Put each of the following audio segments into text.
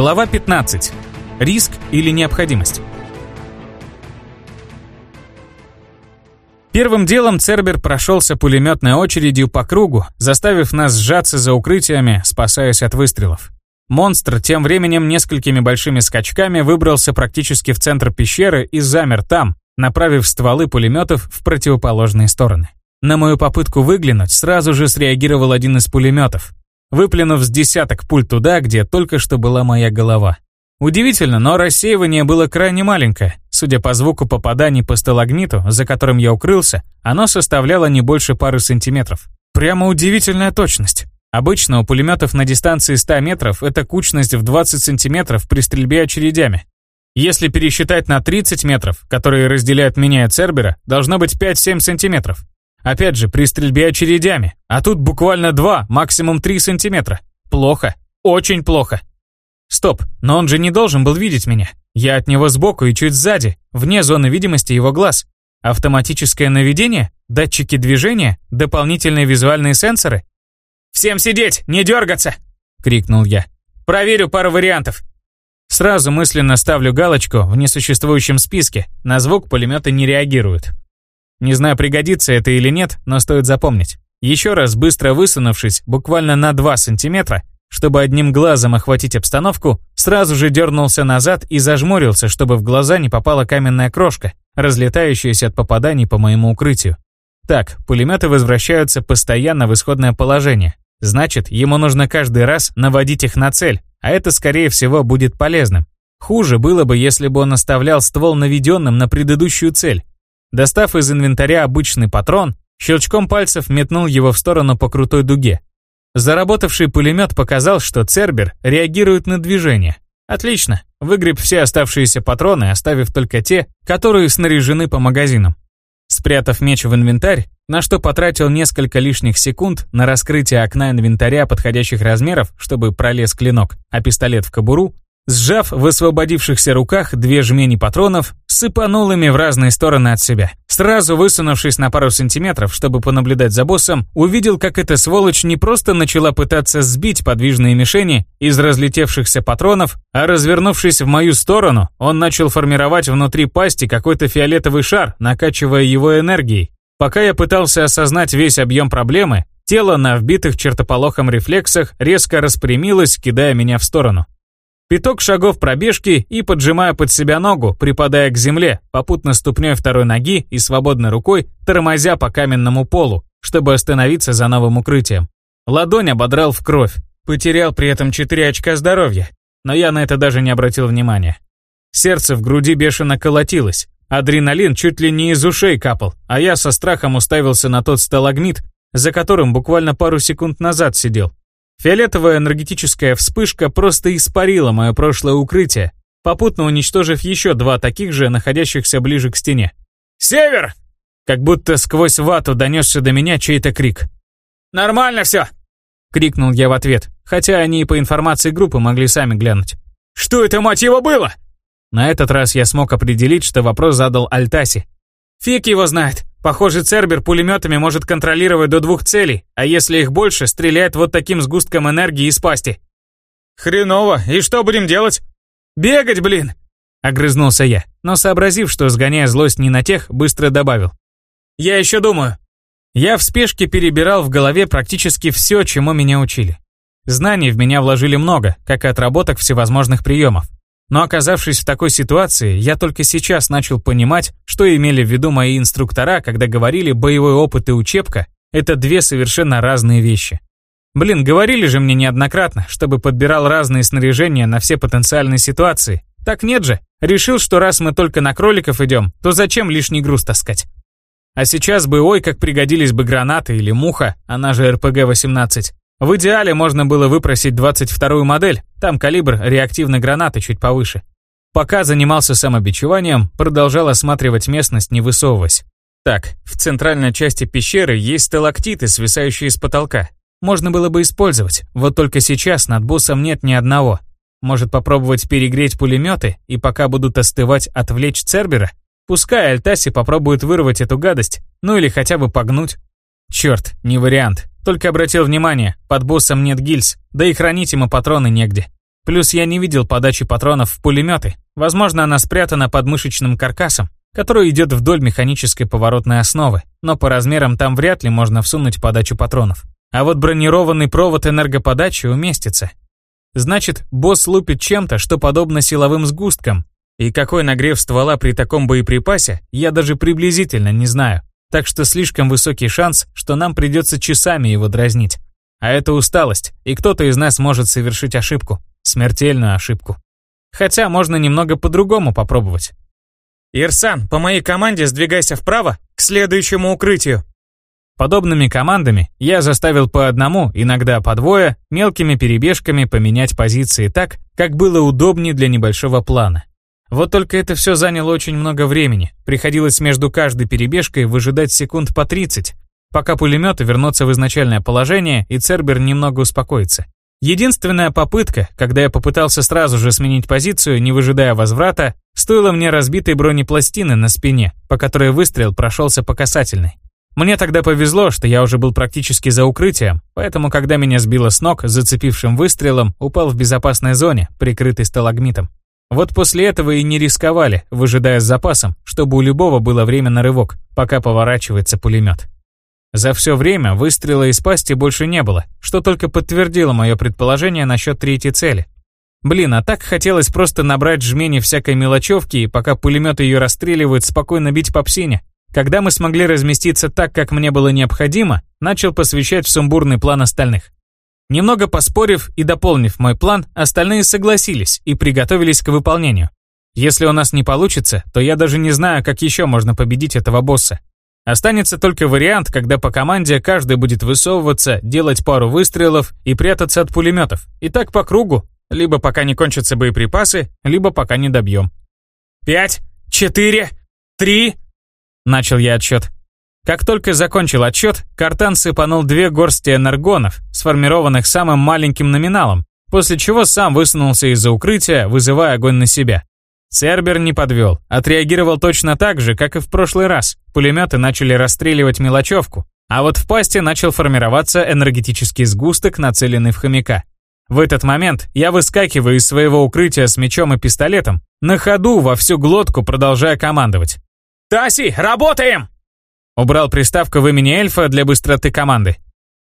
Глава 15. Риск или необходимость? Первым делом Цербер прошелся пулеметной очередью по кругу, заставив нас сжаться за укрытиями, спасаясь от выстрелов. Монстр тем временем несколькими большими скачками выбрался практически в центр пещеры и замер там, направив стволы пулеметов в противоположные стороны. На мою попытку выглянуть сразу же среагировал один из пулеметов, выплюнув с десяток пуль туда, где только что была моя голова. Удивительно, но рассеивание было крайне маленькое. Судя по звуку попаданий по сталагниту, за которым я укрылся, оно составляло не больше пары сантиметров. Прямо удивительная точность. Обычно у пулеметов на дистанции 100 метров это кучность в 20 сантиметров при стрельбе очередями. Если пересчитать на 30 метров, которые разделяют меня и Цербера, должно быть 5-7 сантиметров. Опять же, при стрельбе очередями. А тут буквально 2, максимум 3 сантиметра. Плохо. Очень плохо. Стоп, но он же не должен был видеть меня. Я от него сбоку и чуть сзади, вне зоны видимости его глаз. Автоматическое наведение? Датчики движения? Дополнительные визуальные сенсоры? «Всем сидеть, не дергаться!» — крикнул я. «Проверю пару вариантов». Сразу мысленно ставлю галочку в несуществующем списке, на звук пулеметы не реагируют. Не знаю, пригодится это или нет, но стоит запомнить. Еще раз быстро высунувшись, буквально на 2 сантиметра, чтобы одним глазом охватить обстановку, сразу же дернулся назад и зажмурился, чтобы в глаза не попала каменная крошка, разлетающаяся от попаданий по моему укрытию. Так, пулеметы возвращаются постоянно в исходное положение. Значит, ему нужно каждый раз наводить их на цель, а это, скорее всего, будет полезным. Хуже было бы, если бы он оставлял ствол наведенным на предыдущую цель, Достав из инвентаря обычный патрон, щелчком пальцев метнул его в сторону по крутой дуге. Заработавший пулемет показал, что Цербер реагирует на движение. Отлично, выгреб все оставшиеся патроны, оставив только те, которые снаряжены по магазинам. Спрятав меч в инвентарь, на что потратил несколько лишних секунд на раскрытие окна инвентаря подходящих размеров, чтобы пролез клинок, а пистолет в кобуру, Сжав в освободившихся руках две жмени патронов, сыпанул ими в разные стороны от себя. Сразу высунувшись на пару сантиметров, чтобы понаблюдать за боссом, увидел, как эта сволочь не просто начала пытаться сбить подвижные мишени из разлетевшихся патронов, а развернувшись в мою сторону, он начал формировать внутри пасти какой-то фиолетовый шар, накачивая его энергией. Пока я пытался осознать весь объем проблемы, тело на вбитых чертополохом рефлексах резко распрямилось, кидая меня в сторону. Пяток шагов пробежки и, поджимая под себя ногу, припадая к земле, попутно ступней второй ноги и свободной рукой, тормозя по каменному полу, чтобы остановиться за новым укрытием. Ладонь ободрал в кровь, потерял при этом 4 очка здоровья, но я на это даже не обратил внимания. Сердце в груди бешено колотилось, адреналин чуть ли не из ушей капал, а я со страхом уставился на тот сталагмит, за которым буквально пару секунд назад сидел. Фиолетовая энергетическая вспышка просто испарила мое прошлое укрытие, попутно уничтожив еще два таких же, находящихся ближе к стене. «Север!» Как будто сквозь вату донесся до меня чей-то крик. «Нормально все!» Крикнул я в ответ, хотя они по информации группы могли сами глянуть. «Что это, мать его, было?» На этот раз я смог определить, что вопрос задал Альтаси. «Фиг его знает. Похоже, Цербер пулеметами может контролировать до двух целей, а если их больше, стреляет вот таким сгустком энергии из пасти. Хреново, и что будем делать? Бегать, блин! Огрызнулся я, но сообразив, что сгоняя злость не на тех, быстро добавил. Я еще думаю. Я в спешке перебирал в голове практически все, чему меня учили. Знаний в меня вложили много, как и отработок всевозможных приемов. Но оказавшись в такой ситуации, я только сейчас начал понимать, что имели в виду мои инструктора, когда говорили «боевой опыт» и «учебка» — это две совершенно разные вещи. Блин, говорили же мне неоднократно, чтобы подбирал разные снаряжения на все потенциальные ситуации. Так нет же. Решил, что раз мы только на кроликов идем, то зачем лишний груз таскать? А сейчас бы ой, как пригодились бы гранаты или муха, она же РПГ-18. В идеале можно было выпросить 22-ю модель, там калибр реактивной гранаты чуть повыше. Пока занимался самобичеванием, продолжал осматривать местность, не высовываясь. Так, в центральной части пещеры есть сталактиты, свисающие с потолка. Можно было бы использовать, вот только сейчас над боссом нет ни одного. Может попробовать перегреть пулеметы и пока будут остывать, отвлечь Цербера? Пускай Альтаси попробует вырвать эту гадость, ну или хотя бы погнуть. Черт, не вариант. Только обратил внимание, под боссом нет гильз, да и хранить ему патроны негде. Плюс я не видел подачи патронов в пулеметы. Возможно, она спрятана под мышечным каркасом, который идет вдоль механической поворотной основы, но по размерам там вряд ли можно всунуть подачу патронов. А вот бронированный провод энергоподачи уместится. Значит, босс лупит чем-то, что подобно силовым сгусткам. И какой нагрев ствола при таком боеприпасе, я даже приблизительно не знаю. Так что слишком высокий шанс, что нам придется часами его дразнить. А это усталость, и кто-то из нас может совершить ошибку. Смертельную ошибку. Хотя можно немного по-другому попробовать. «Ирсан, по моей команде сдвигайся вправо, к следующему укрытию». Подобными командами я заставил по одному, иногда по двое, мелкими перебежками поменять позиции так, как было удобнее для небольшого плана. Вот только это все заняло очень много времени. Приходилось между каждой перебежкой выжидать секунд по 30, пока пулеметы вернутся в изначальное положение и Цербер немного успокоится. Единственная попытка, когда я попытался сразу же сменить позицию, не выжидая возврата, стоила мне разбитой бронепластины на спине, по которой выстрел прошелся по касательной. Мне тогда повезло, что я уже был практически за укрытием, поэтому когда меня сбило с ног зацепившим выстрелом, упал в безопасной зоне, прикрытой сталагмитом. Вот после этого и не рисковали, выжидая с запасом, чтобы у любого было время на рывок, пока поворачивается пулемет. За все время выстрела из пасти больше не было, что только подтвердило мое предположение насчет третьей цели. Блин, а так хотелось просто набрать жмени всякой мелочевки и пока пулемет ее расстреливают, спокойно бить по псине. Когда мы смогли разместиться так, как мне было необходимо, начал посвящать в сумбурный план остальных. Немного поспорив и дополнив мой план, остальные согласились и приготовились к выполнению. Если у нас не получится, то я даже не знаю, как еще можно победить этого босса. Останется только вариант, когда по команде каждый будет высовываться, делать пару выстрелов и прятаться от пулеметов. И так по кругу, либо пока не кончатся боеприпасы, либо пока не добьем. «Пять, четыре, три...» Начал я отсчет. Как только закончил отсчет, Картан сыпанул две горсти энергонов, сформированных самым маленьким номиналом, после чего сам высунулся из-за укрытия, вызывая огонь на себя. Цербер не подвел, отреагировал точно так же, как и в прошлый раз. Пулеметы начали расстреливать мелочевку, а вот в пасти начал формироваться энергетический сгусток, нацеленный в хомяка. В этот момент я выскакиваю из своего укрытия с мечом и пистолетом, на ходу во всю глотку продолжая командовать. «Таси, работаем!» Убрал приставку в имени эльфа для быстроты команды.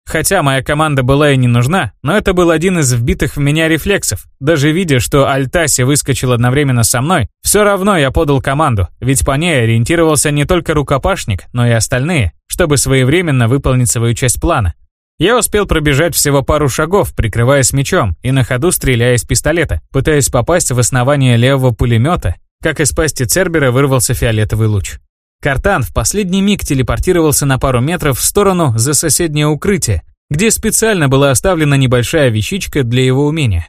Хотя моя команда была и не нужна, но это был один из вбитых в меня рефлексов. Даже видя, что Альтаси выскочил одновременно со мной, все равно я подал команду, ведь по ней ориентировался не только рукопашник, но и остальные, чтобы своевременно выполнить свою часть плана. Я успел пробежать всего пару шагов, прикрываясь мечом и на ходу стреляя из пистолета, пытаясь попасть в основание левого пулемета, как из пасти Цербера вырвался фиолетовый луч. Картан в последний миг телепортировался на пару метров в сторону за соседнее укрытие, где специально была оставлена небольшая вещичка для его умения.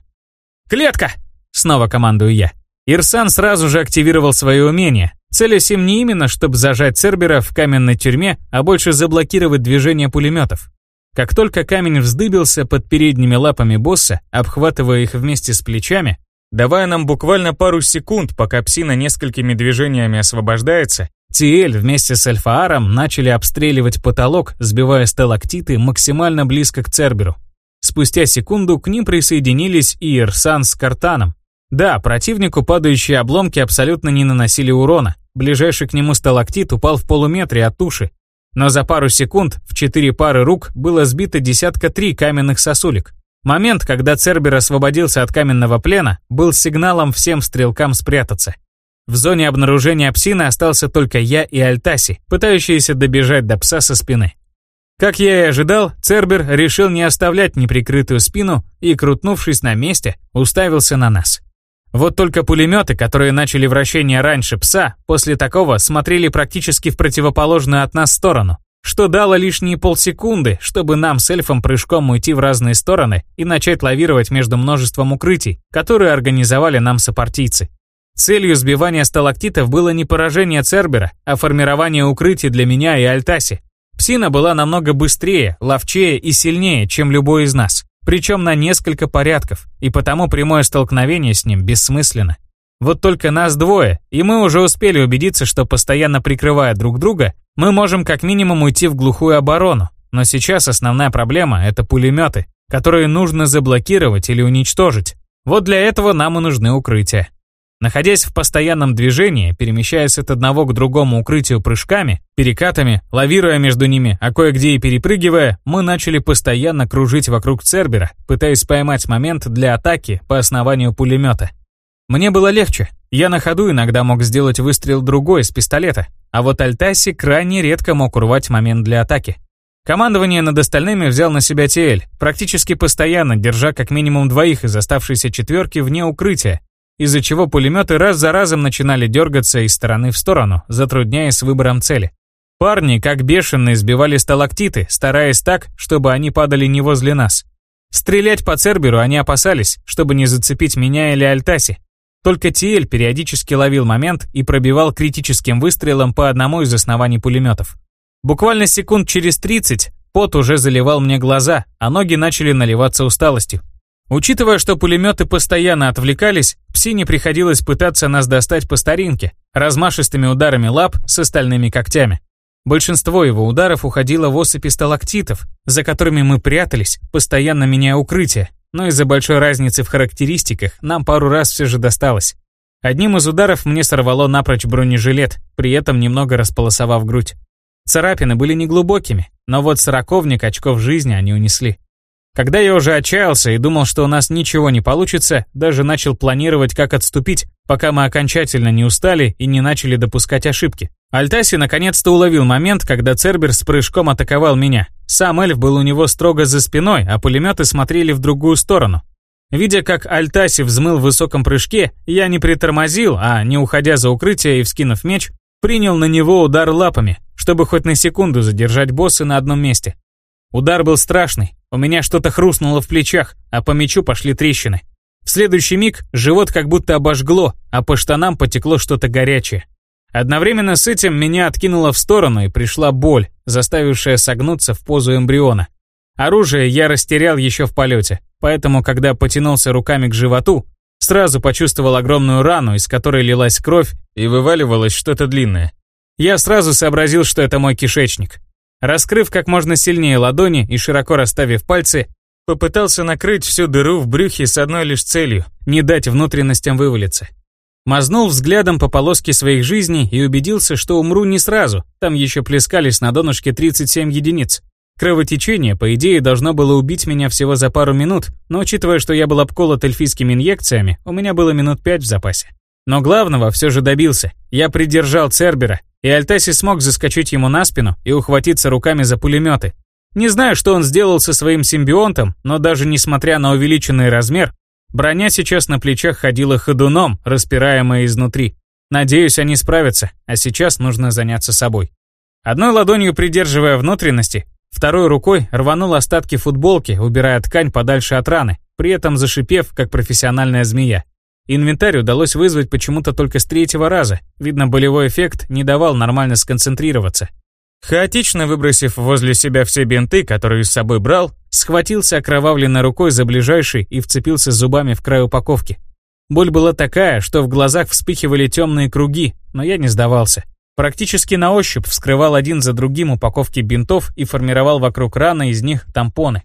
«Клетка!» — снова командую я. Ирсан сразу же активировал свое умение, целясь им не именно, чтобы зажать Цербера в каменной тюрьме, а больше заблокировать движение пулеметов. Как только камень вздыбился под передними лапами босса, обхватывая их вместе с плечами, давая нам буквально пару секунд, пока псина несколькими движениями освобождается, Тиэль вместе с Эльфааром начали обстреливать потолок, сбивая сталактиты максимально близко к Церберу. Спустя секунду к ним присоединились и Ирсан с Картаном. Да, противнику падающие обломки абсолютно не наносили урона. Ближайший к нему сталактит упал в полуметре от туши. Но за пару секунд в четыре пары рук было сбито десятка три каменных сосулек. Момент, когда Цербер освободился от каменного плена, был сигналом всем стрелкам спрятаться. В зоне обнаружения псины остался только я и Альтаси, пытающиеся добежать до пса со спины. Как я и ожидал, Цербер решил не оставлять неприкрытую спину и, крутнувшись на месте, уставился на нас. Вот только пулеметы, которые начали вращение раньше пса, после такого смотрели практически в противоположную от нас сторону, что дало лишние полсекунды, чтобы нам с эльфом прыжком уйти в разные стороны и начать лавировать между множеством укрытий, которые организовали нам сопартийцы. Целью сбивания сталактитов было не поражение Цербера, а формирование укрытий для меня и Альтаси. Псина была намного быстрее, ловчее и сильнее, чем любой из нас, причем на несколько порядков, и потому прямое столкновение с ним бессмысленно. Вот только нас двое, и мы уже успели убедиться, что постоянно прикрывая друг друга, мы можем как минимум уйти в глухую оборону. Но сейчас основная проблема — это пулеметы, которые нужно заблокировать или уничтожить. Вот для этого нам и нужны укрытия. Находясь в постоянном движении, перемещаясь от одного к другому укрытию прыжками, перекатами, лавируя между ними, а кое-где и перепрыгивая, мы начали постоянно кружить вокруг Цербера, пытаясь поймать момент для атаки по основанию пулемета. Мне было легче. Я на ходу иногда мог сделать выстрел другой с пистолета, а вот Альтаси крайне редко мог урвать момент для атаки. Командование над остальными взял на себя Тиэль, практически постоянно держа как минимум двоих из оставшейся четверки вне укрытия, из-за чего пулеметы раз за разом начинали дергаться из стороны в сторону, затрудняя с выбором цели. Парни, как бешеные, сбивали сталактиты, стараясь так, чтобы они падали не возле нас. Стрелять по Церберу они опасались, чтобы не зацепить меня или Альтаси. Только Тиэль периодически ловил момент и пробивал критическим выстрелом по одному из оснований пулеметов. Буквально секунд через 30 пот уже заливал мне глаза, а ноги начали наливаться усталостью. Учитывая, что пулеметы постоянно отвлекались, псине приходилось пытаться нас достать по старинке, размашистыми ударами лап с остальными когтями. Большинство его ударов уходило в осыпи сталактитов, за которыми мы прятались, постоянно меняя укрытие, но из-за большой разницы в характеристиках нам пару раз все же досталось. Одним из ударов мне сорвало напрочь бронежилет, при этом немного располосовав грудь. Царапины были неглубокими, но вот сороковник очков жизни они унесли. Когда я уже отчаялся и думал, что у нас ничего не получится, даже начал планировать, как отступить, пока мы окончательно не устали и не начали допускать ошибки. Альтаси наконец-то уловил момент, когда Цербер с прыжком атаковал меня. Сам эльф был у него строго за спиной, а пулеметы смотрели в другую сторону. Видя, как Альтаси взмыл в высоком прыжке, я не притормозил, а, не уходя за укрытие и вскинув меч, принял на него удар лапами, чтобы хоть на секунду задержать босса на одном месте. Удар был страшный, у меня что-то хрустнуло в плечах, а по мечу пошли трещины. В следующий миг живот как будто обожгло, а по штанам потекло что-то горячее. Одновременно с этим меня откинуло в сторону и пришла боль, заставившая согнуться в позу эмбриона. Оружие я растерял еще в полете, поэтому, когда потянулся руками к животу, сразу почувствовал огромную рану, из которой лилась кровь и вываливалось что-то длинное. Я сразу сообразил, что это мой кишечник. Раскрыв как можно сильнее ладони и широко расставив пальцы, попытался накрыть всю дыру в брюхе с одной лишь целью – не дать внутренностям вывалиться. Мазнул взглядом по полоске своих жизней и убедился, что умру не сразу, там еще плескались на донышке 37 единиц. Кровотечение, по идее, должно было убить меня всего за пару минут, но учитывая, что я был обколот эльфийскими инъекциями, у меня было минут пять в запасе. Но главного все же добился. Я придержал Цербера, и Альтаси смог заскочить ему на спину и ухватиться руками за пулеметы. Не знаю, что он сделал со своим симбионтом, но даже несмотря на увеличенный размер, броня сейчас на плечах ходила ходуном, распираемая изнутри. Надеюсь, они справятся, а сейчас нужно заняться собой. Одной ладонью придерживая внутренности, второй рукой рванул остатки футболки, убирая ткань подальше от раны, при этом зашипев, как профессиональная змея. Инвентарь удалось вызвать почему-то только с третьего раза. Видно, болевой эффект не давал нормально сконцентрироваться. Хаотично выбросив возле себя все бинты, которые с собой брал, схватился окровавленной рукой за ближайший и вцепился зубами в край упаковки. Боль была такая, что в глазах вспыхивали темные круги, но я не сдавался. Практически на ощупь вскрывал один за другим упаковки бинтов и формировал вокруг раны из них тампоны.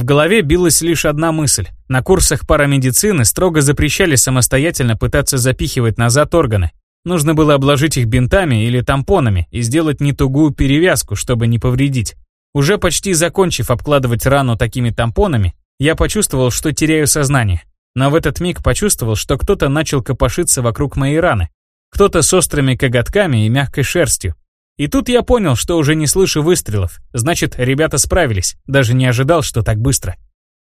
В голове билась лишь одна мысль. На курсах парамедицины строго запрещали самостоятельно пытаться запихивать назад органы. Нужно было обложить их бинтами или тампонами и сделать не тугую перевязку, чтобы не повредить. Уже почти закончив обкладывать рану такими тампонами, я почувствовал, что теряю сознание. Но в этот миг почувствовал, что кто-то начал копошиться вокруг моей раны. Кто-то с острыми коготками и мягкой шерстью. И тут я понял, что уже не слышу выстрелов. Значит, ребята справились. Даже не ожидал, что так быстро.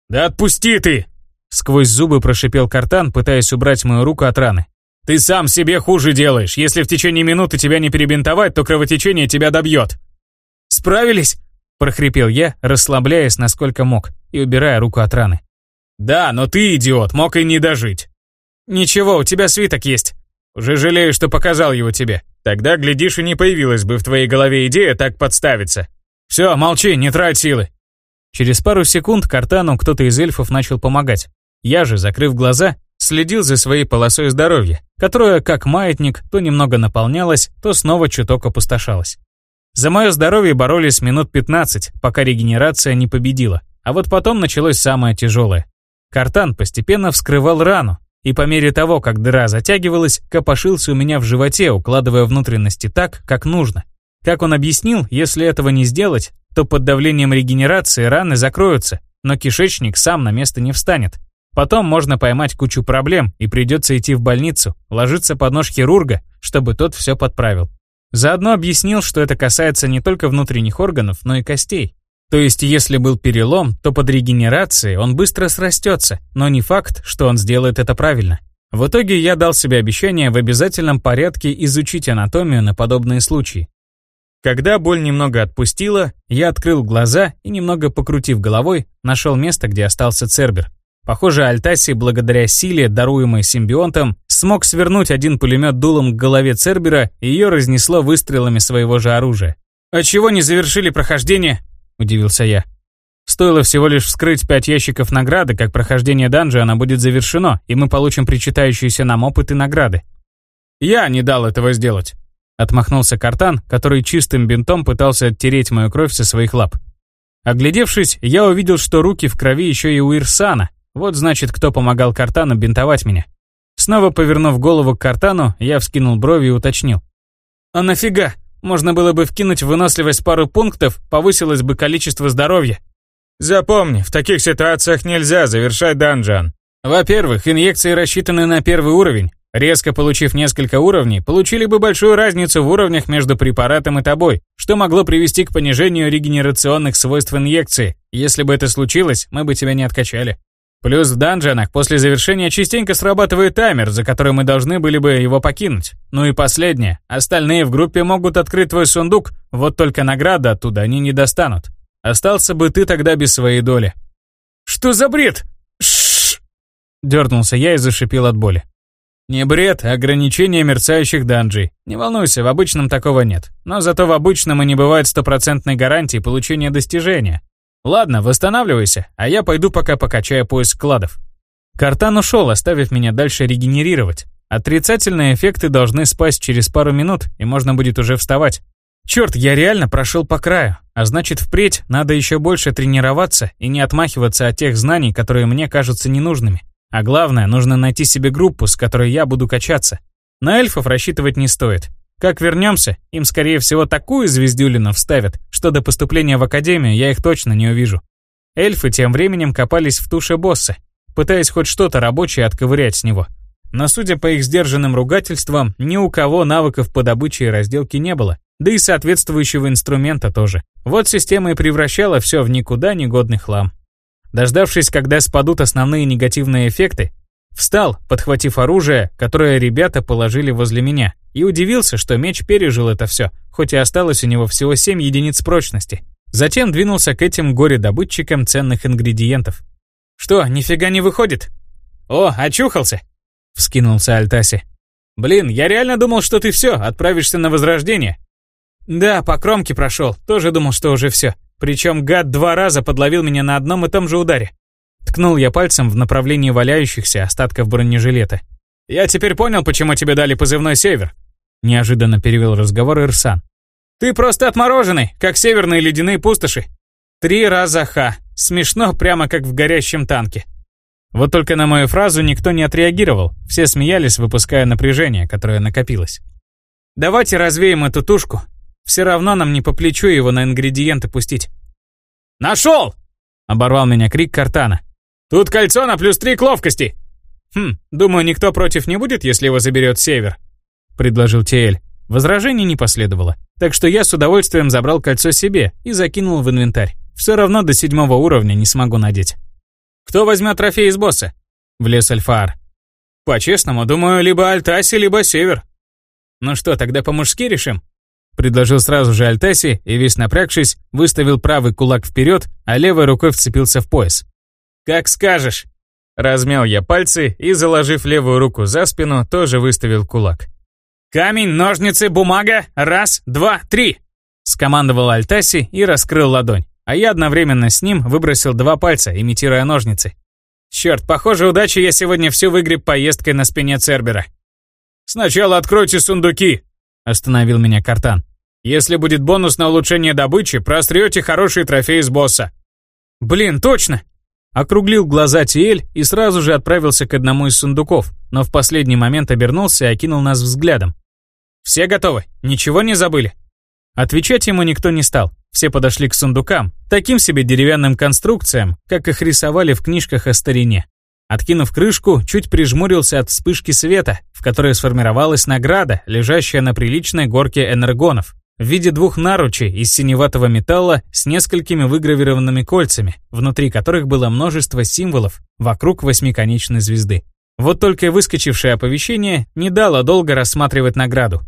«Да отпусти ты!» Сквозь зубы прошипел картан, пытаясь убрать мою руку от раны. «Ты сам себе хуже делаешь. Если в течение минуты тебя не перебинтовать, то кровотечение тебя добьет». «Справились?» – прохрипел я, расслабляясь насколько мог и убирая руку от раны. «Да, но ты, идиот, мог и не дожить». «Ничего, у тебя свиток есть. Уже жалею, что показал его тебе. Тогда, глядишь, и не появилась бы в твоей голове идея так подставиться. Все, молчи, не трать силы. Через пару секунд Картану кто-то из эльфов начал помогать. Я же, закрыв глаза, следил за своей полосой здоровья, которая, как маятник, то немного наполнялась, то снова чуток опустошалась. За мое здоровье боролись минут 15, пока регенерация не победила. А вот потом началось самое тяжелое. Картан постепенно вскрывал рану, и по мере того, как дыра затягивалась, копошился у меня в животе, укладывая внутренности так, как нужно. Как он объяснил, если этого не сделать, то под давлением регенерации раны закроются, но кишечник сам на место не встанет. Потом можно поймать кучу проблем и придется идти в больницу, ложиться под нож хирурга, чтобы тот все подправил. Заодно объяснил, что это касается не только внутренних органов, но и костей. То есть, если был перелом, то под регенерацией он быстро срастется, но не факт, что он сделает это правильно. В итоге я дал себе обещание в обязательном порядке изучить анатомию на подобные случаи. Когда боль немного отпустила, я открыл глаза и, немного покрутив головой, нашел место, где остался Цербер. Похоже, Альтаси, благодаря силе, даруемой симбионтом, смог свернуть один пулемет дулом к голове Цербера, и ее разнесло выстрелами своего же оружия. «А чего не завершили прохождение?» – удивился я. Стоило всего лишь вскрыть пять ящиков награды, как прохождение данжа будет завершено, и мы получим причитающиеся нам опыт и награды. «Я не дал этого сделать», — отмахнулся Картан, который чистым бинтом пытался оттереть мою кровь со своих лап. Оглядевшись, я увидел, что руки в крови еще и у Ирсана. Вот значит, кто помогал Картану бинтовать меня. Снова повернув голову к Картану, я вскинул брови и уточнил. «А нафига? Можно было бы вкинуть в выносливость пару пунктов, повысилось бы количество здоровья. Запомни, в таких ситуациях нельзя завершать данжан. Во-первых, инъекции рассчитаны на первый уровень. Резко получив несколько уровней, получили бы большую разницу в уровнях между препаратом и тобой, что могло привести к понижению регенерационных свойств инъекции. Если бы это случилось, мы бы тебя не откачали. Плюс в данженах после завершения частенько срабатывает таймер, за который мы должны были бы его покинуть. Ну и последнее. Остальные в группе могут открыть твой сундук, вот только награды оттуда они не достанут. Остался бы ты тогда без своей доли. «Что за бред?» Шш! Дернулся я и зашипел от боли. Не бред, а ограничение мерцающих данжей. Не волнуйся, в обычном такого нет. Но зато в обычном и не бывает стопроцентной гарантии получения достижения. Ладно, восстанавливайся, а я пойду пока покачаю поиск кладов. Картан ушел, оставив меня дальше регенерировать. Отрицательные эффекты должны спасть через пару минут, и можно будет уже вставать. Черт, я реально прошел по краю, а значит впредь надо еще больше тренироваться и не отмахиваться от тех знаний, которые мне кажутся ненужными. А главное, нужно найти себе группу, с которой я буду качаться. На эльфов рассчитывать не стоит. Как вернемся, им скорее всего такую звездюлину вставят, что до поступления в академию я их точно не увижу. Эльфы тем временем копались в туше босса, пытаясь хоть что-то рабочее отковырять с него. Но судя по их сдержанным ругательствам, ни у кого навыков по добыче и разделке не было, да и соответствующего инструмента тоже. Вот система и превращала все в никуда негодный хлам. Дождавшись, когда спадут основные негативные эффекты, встал, подхватив оружие, которое ребята положили возле меня, и удивился, что меч пережил это все, хоть и осталось у него всего 7 единиц прочности. Затем двинулся к этим горе-добытчикам ценных ингредиентов. «Что, нифига не выходит?» «О, очухался!» — вскинулся Альтаси. «Блин, я реально думал, что ты все, отправишься на возрождение». «Да, по кромке прошел, тоже думал, что уже все. Причем гад два раза подловил меня на одном и том же ударе». Ткнул я пальцем в направлении валяющихся остатков бронежилета. «Я теперь понял, почему тебе дали позывной «Север». Неожиданно перевел разговор Ирсан. «Ты просто отмороженный, как северные ледяные пустоши. Три раза ха. Смешно, прямо как в горящем танке». Вот только на мою фразу никто не отреагировал. Все смеялись, выпуская напряжение, которое накопилось. «Давайте развеем эту тушку. Все равно нам не по плечу его на ингредиенты пустить». «Нашел!» — оборвал меня крик Картана. «Тут кольцо на плюс три к ловкости!» «Хм, думаю, никто против не будет, если его заберет Север. — предложил Тиэль. Возражений не последовало, так что я с удовольствием забрал кольцо себе и закинул в инвентарь. Все равно до седьмого уровня не смогу надеть. «Кто возьмет трофей из босса?» — влез Альфаар. «По-честному, думаю, либо Альтаси, либо Север». «Ну что, тогда по-мужски решим?» Предложил сразу же Альтаси и, весь напрягшись, выставил правый кулак вперед, а левой рукой вцепился в пояс. «Как скажешь!» Размял я пальцы и, заложив левую руку за спину, тоже выставил кулак. «Камень, ножницы, бумага! Раз, два, три!» Скомандовал Альтаси и раскрыл ладонь, а я одновременно с ним выбросил два пальца, имитируя ножницы. Черт, похоже, удачи я сегодня всю выгреб поездкой на спине Цербера. «Сначала откройте сундуки!» — остановил меня Картан. «Если будет бонус на улучшение добычи, прострете хороший трофей с босса». «Блин, точно!» Округлил глаза Тиэль и сразу же отправился к одному из сундуков, но в последний момент обернулся и окинул нас взглядом. «Все готовы? Ничего не забыли?» Отвечать ему никто не стал. Все подошли к сундукам, таким себе деревянным конструкциям, как их рисовали в книжках о старине. Откинув крышку, чуть прижмурился от вспышки света, в которой сформировалась награда, лежащая на приличной горке энергонов, в виде двух наручей из синеватого металла с несколькими выгравированными кольцами, внутри которых было множество символов вокруг восьмиконечной звезды. Вот только выскочившее оповещение не дало долго рассматривать награду.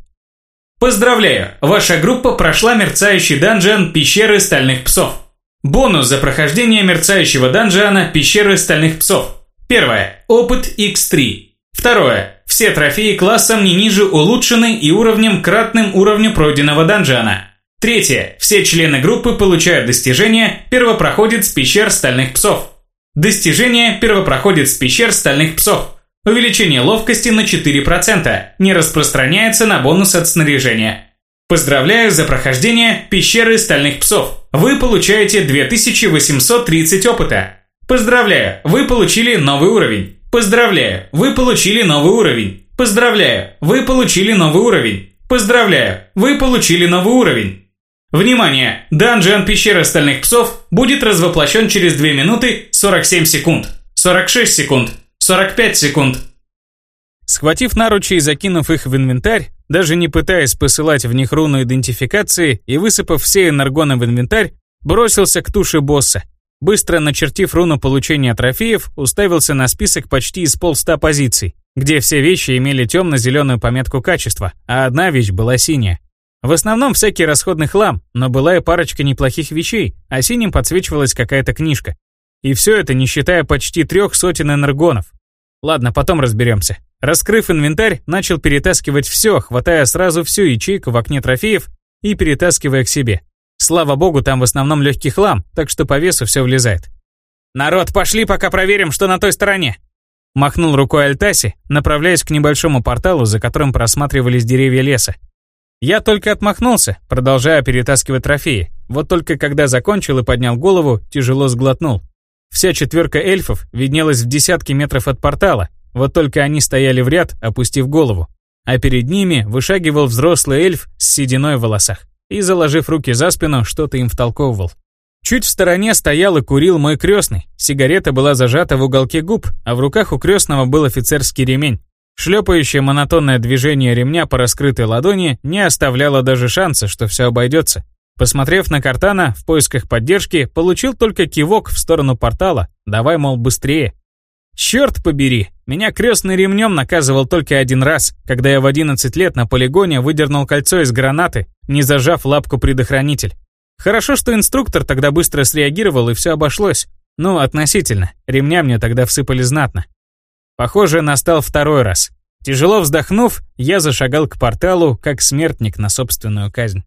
Поздравляю! Ваша группа прошла мерцающий данжион Пещеры Стальных Псов. Бонус за прохождение мерцающего данжиона Пещеры Стальных Псов. Первое. Опыт X3. Второе. Все трофеи классом не ниже улучшены и уровнем кратным уровню пройденного данжиона. Третье. Все члены группы получают достижение «Первопроходец пещер стальных псов». Достижение «Первопроходец пещер стальных псов». Увеличение ловкости на 4%. Не распространяется на бонус от снаряжения. Поздравляю за прохождение пещеры стальных псов. Вы получаете 2830 опыта. Поздравляю, вы получили новый уровень. Поздравляю, вы получили новый уровень. Поздравляю, вы получили новый уровень. Поздравляю, вы получили новый уровень. Внимание! Данжион Пещера Стальных Псов будет развоплощен через 2 минуты 47 секунд, 46 секунд, 45 секунд. Схватив наручи и закинув их в инвентарь, даже не пытаясь посылать в них руну идентификации и высыпав все энергоны в инвентарь, бросился к туше босса – Быстро начертив руну получения трофеев, уставился на список почти из полста позиций, где все вещи имели темно-зеленую пометку качества, а одна вещь была синяя. В основном всякий расходный хлам, но была и парочка неплохих вещей, а синим подсвечивалась какая-то книжка. И все это не считая почти трех сотен энергонов. Ладно, потом разберемся. Раскрыв инвентарь, начал перетаскивать все, хватая сразу всю ячейку в окне трофеев и перетаскивая к себе. Слава богу, там в основном легкий хлам, так что по весу все влезает. «Народ, пошли, пока проверим, что на той стороне!» Махнул рукой Альтаси, направляясь к небольшому порталу, за которым просматривались деревья леса. Я только отмахнулся, продолжая перетаскивать трофеи. Вот только когда закончил и поднял голову, тяжело сглотнул. Вся четверка эльфов виднелась в десятке метров от портала, вот только они стояли в ряд, опустив голову. А перед ними вышагивал взрослый эльф с сединой в волосах и, заложив руки за спину, что-то им втолковывал. Чуть в стороне стоял и курил мой крестный. Сигарета была зажата в уголке губ, а в руках у крестного был офицерский ремень. Шлепающее монотонное движение ремня по раскрытой ладони не оставляло даже шанса, что все обойдется. Посмотрев на Картана в поисках поддержки, получил только кивок в сторону портала. Давай, мол, быстрее. Черт побери, меня крестный ремнем наказывал только один раз, когда я в 11 лет на полигоне выдернул кольцо из гранаты, не зажав лапку предохранитель. Хорошо, что инструктор тогда быстро среагировал и все обошлось. Ну, относительно. Ремня мне тогда всыпали знатно. Похоже, настал второй раз. Тяжело вздохнув, я зашагал к порталу, как смертник на собственную казнь.